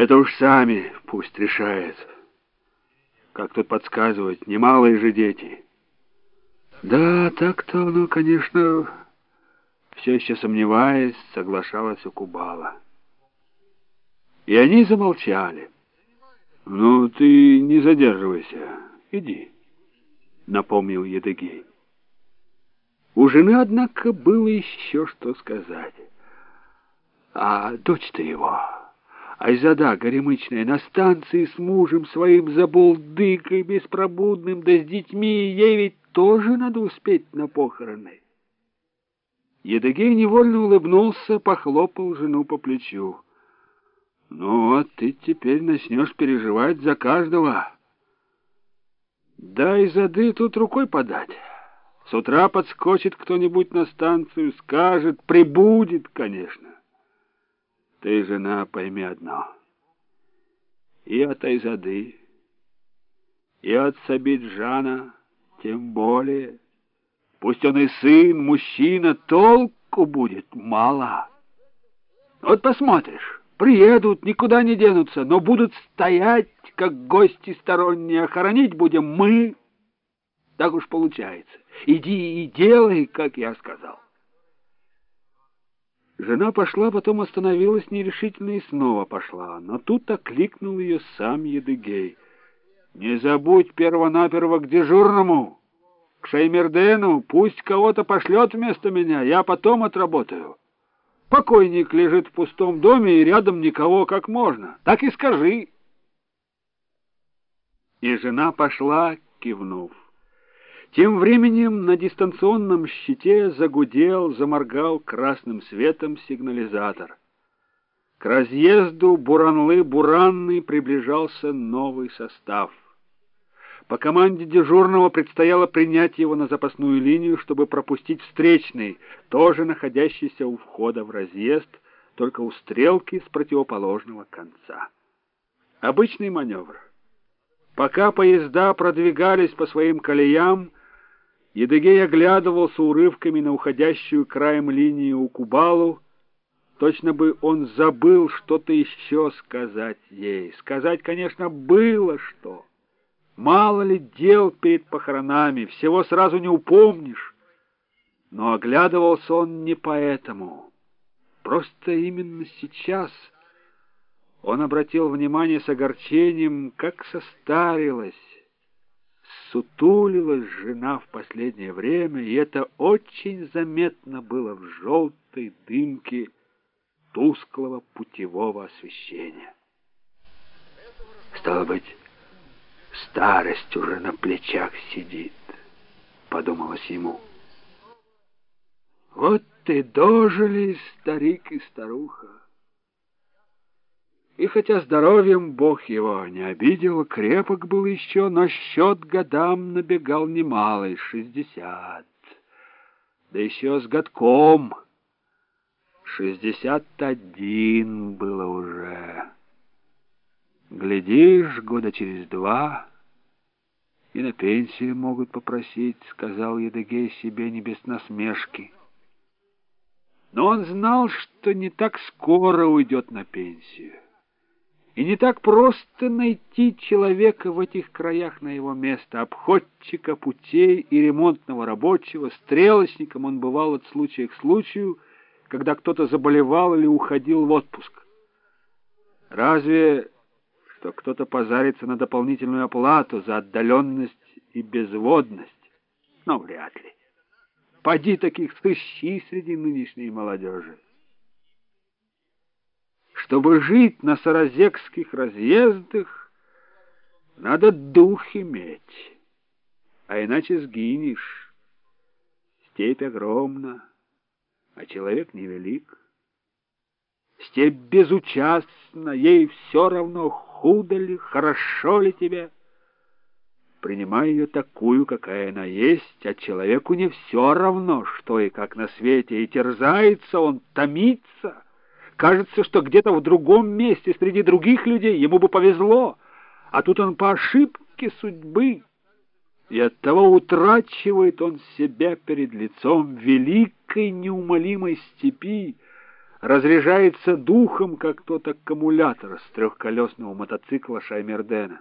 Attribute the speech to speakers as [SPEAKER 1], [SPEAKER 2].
[SPEAKER 1] Это уж сами пусть решают. Как тут подсказывать, немалые же дети. Да, так-то оно, конечно, все еще сомневаясь, соглашалась у Кубала. И они замолчали. «Ну, ты не задерживайся, иди», — напомнил Едыгей. У жены, однако, было еще что сказать. А дочь-то его, Айзада горемычная, на станции с мужем своим забулдыкой беспробудным, да с детьми, ей ведь тоже надо успеть на похороны. Едыгей невольно улыбнулся, похлопал жену по плечу. «Ну вот, ты теперь начнешь переживать за каждого. Да и зады тут рукой подать». С утра подскочит кто-нибудь на станцию, скажет, прибудет, конечно. Ты, жена, пойми одно. И от Айзады, и от Сабиджана, тем более. Пусть он и сын, мужчина, толку будет мало. Вот посмотришь, приедут, никуда не денутся, но будут стоять, как гости сторонние, хоронить будем мы. Так уж получается. Иди и делай, как я сказал. Жена пошла, потом остановилась нерешительно и снова пошла. Но тут окликнул ее сам Едыгей. «Не забудь первонаперво к дежурному, к Шеймердену, пусть кого-то пошлет вместо меня, я потом отработаю. Покойник лежит в пустом доме, и рядом никого, как можно. Так и скажи». И жена пошла, кивнув. Тем временем на дистанционном щите загудел, заморгал красным светом сигнализатор. К разъезду Буранлы-Буранны приближался новый состав. По команде дежурного предстояло принять его на запасную линию, чтобы пропустить встречный, тоже находящийся у входа в разъезд, только у стрелки с противоположного конца. Обычный маневр. Пока поезда продвигались по своим колеям, Едыгей оглядывался урывками на уходящую краем линии у Кубалу. Точно бы он забыл что-то еще сказать ей. Сказать, конечно, было что. Мало ли дел перед похоронами, всего сразу не упомнишь. Но оглядывался он не поэтому. Просто именно сейчас он обратил внимание с огорчением, как состарилась, сутулилась жена в последнее время, и это очень заметно было в желтой дымке тусклого путевого освещения. Стало быть, старость уже на плечах сидит, подумалось ему. Вот и дожили старик и старуха. И хотя здоровьем Бог его не обидел, крепок был еще, но счет годам набегал немалый, шестьдесят. Да еще с годком. Шестьдесят один было уже. Глядишь, года через два и на пенсию могут попросить, сказал Едыгей себе не без насмешки. Но он знал, что не так скоро уйдет на пенсию. И не так просто найти человека в этих краях на его место. Обходчика путей и ремонтного рабочего, стрелочником он бывал от случая к случаю, когда кто-то заболевал или уходил в отпуск. Разве что кто-то позарится на дополнительную оплату за отдаленность и безводность? Но вряд ли. Поди таких сыщи среди нынешней молодежи. Чтобы жить на саразекских разъездах, надо дух иметь, а иначе сгинешь. Степь огромна, а человек невелик. Степь безучастна, ей все равно, худо ли, хорошо ли тебе. Принимай ее такую, какая она есть, а человеку не все равно, что и как на свете, и терзается он, томится — Кажется, что где-то в другом месте, среди других людей, ему бы повезло, а тут он по ошибке судьбы. И оттого утрачивает он себя перед лицом великой неумолимой степи, разряжается духом, как тот аккумулятор с трехколесного мотоцикла Шаймердена.